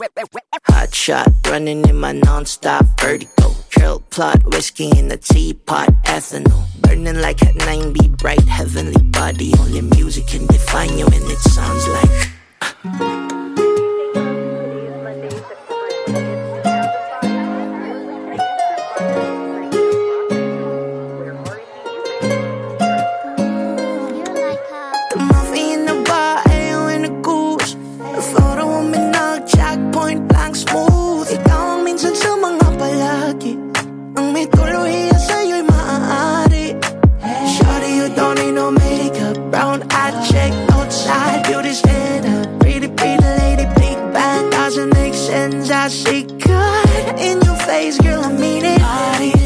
Hot shot, running in my non-stop vertigo. Curl plot, whiskey in the teapot, ethanol. Burning like at 90, bright heavenly body. Only music can define you, and it sounds like. Ang may tuluhiya sa'yo'y maaari Shawty, you don't need no makeup. Brown eye check, outside. Beauty standard Pretty, pretty lady, big bang Doesn't make sense, I see good In your face, girl, I mean it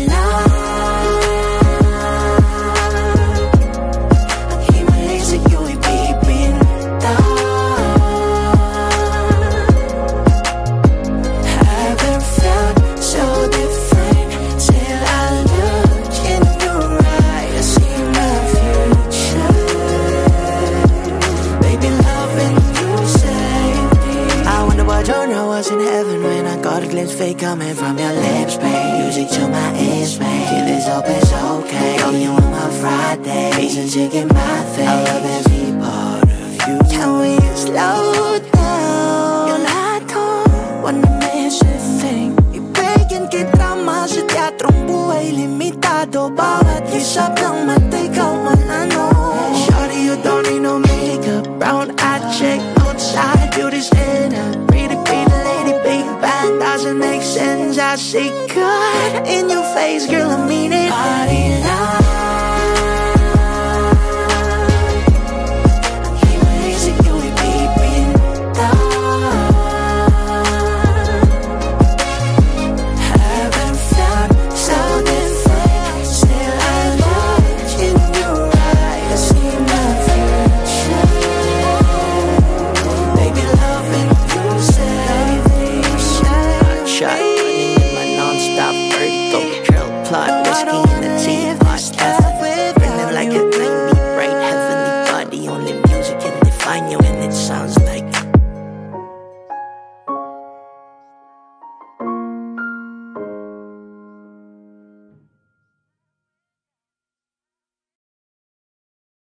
what genre was in heaven When I got a glimpse fake coming from your lips, babe. Music to my ears, babe. Get this up, it's okay. Call you on my Friday. Reason to get my thing I love every part of you. Can we slow down? Yung lahat ko Wanna miss a thing. Kita mas sa teatrong buhay Limitado Bawat isap ng mata ikaw man ano Shawty, you don't need no makeup. Brown eye chick outside Beauty standard Pretty, see good in your face Girl, I mean it Body Christy.